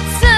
would say